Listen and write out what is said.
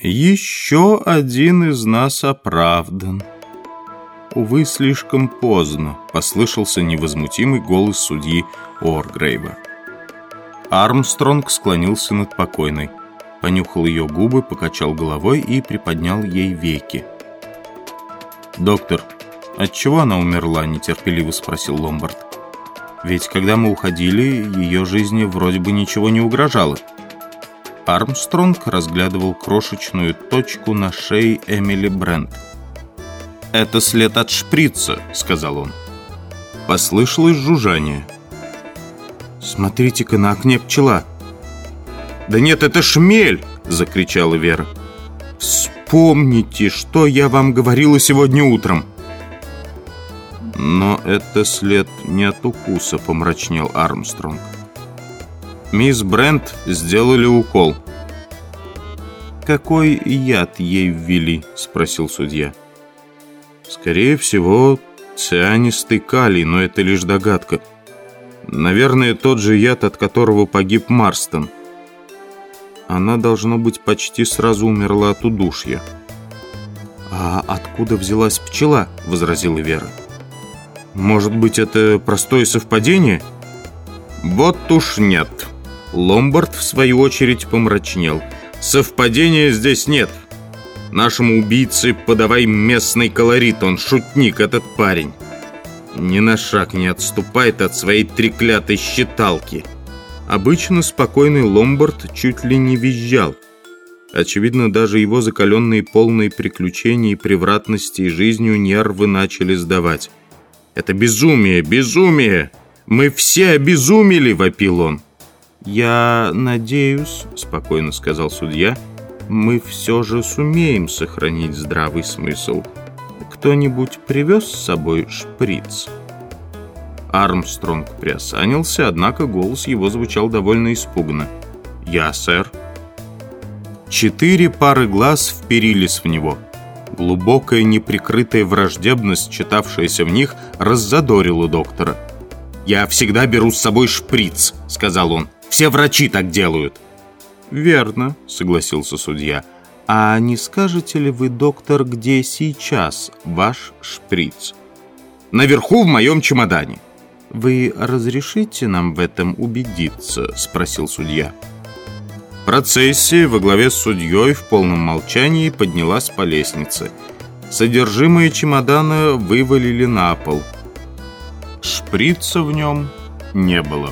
Еще один из нас оправдан. Увы, слишком поздно, послышался невозмутимый голос судьи Оргрейва. Армстронг склонился над покойной, понюхал ее губы, покачал головой и приподнял ей веки. «Доктор, от чего она умерла?» – нетерпеливо спросил Ломбард. «Ведь когда мы уходили, ее жизни вроде бы ничего не угрожало». Армстронг разглядывал крошечную точку на шее Эмили Брент. «Это след от шприца», — сказал он. Послышалось жужжание. «Смотрите-ка, на окне пчела!» «Да нет, это шмель!» — закричала Вера. «Вспомните, что я вам говорила сегодня утром!» «Но это след не от укуса», — помрачнел Армстронг. Мисс Брент сделали укол. «Какой яд ей ввели?» – спросил судья. «Скорее всего, цианистый калий, но это лишь догадка. Наверное, тот же яд, от которого погиб Марстон. Она, должно быть, почти сразу умерла от удушья». «А откуда взялась пчела?» – возразила Вера. «Может быть, это простое совпадение?» «Вот уж нет», Ломбард, в свою очередь, помрачнел. «Совпадения здесь нет. Нашему убийце подавай местный колорит, он шутник, этот парень. Ни на шаг не отступает от своей треклятой считалки». Обычно спокойный Ломбард чуть ли не визжал. Очевидно, даже его закаленные полные приключений, превратности и жизнью нервы начали сдавать. «Это безумие, безумие! Мы все обезумели!» – вопил он. «Я надеюсь», — спокойно сказал судья, «мы все же сумеем сохранить здравый смысл. Кто-нибудь привез с собой шприц?» Армстронг приосанился, однако голос его звучал довольно испуганно. «Я, сэр». Четыре пары глаз вперились в него. Глубокая неприкрытая враждебность, читавшаяся в них, раззадорила доктора. «Я всегда беру с собой шприц», — сказал он. Все врачи так делают». «Верно», — согласился судья. «А не скажете ли вы, доктор, где сейчас ваш шприц?» «Наверху в моем чемодане». «Вы разрешите нам в этом убедиться?» — спросил судья. Процессия во главе с судьей в полном молчании поднялась по лестнице. Содержимое чемодана вывалили на пол. Шприца в нем не было.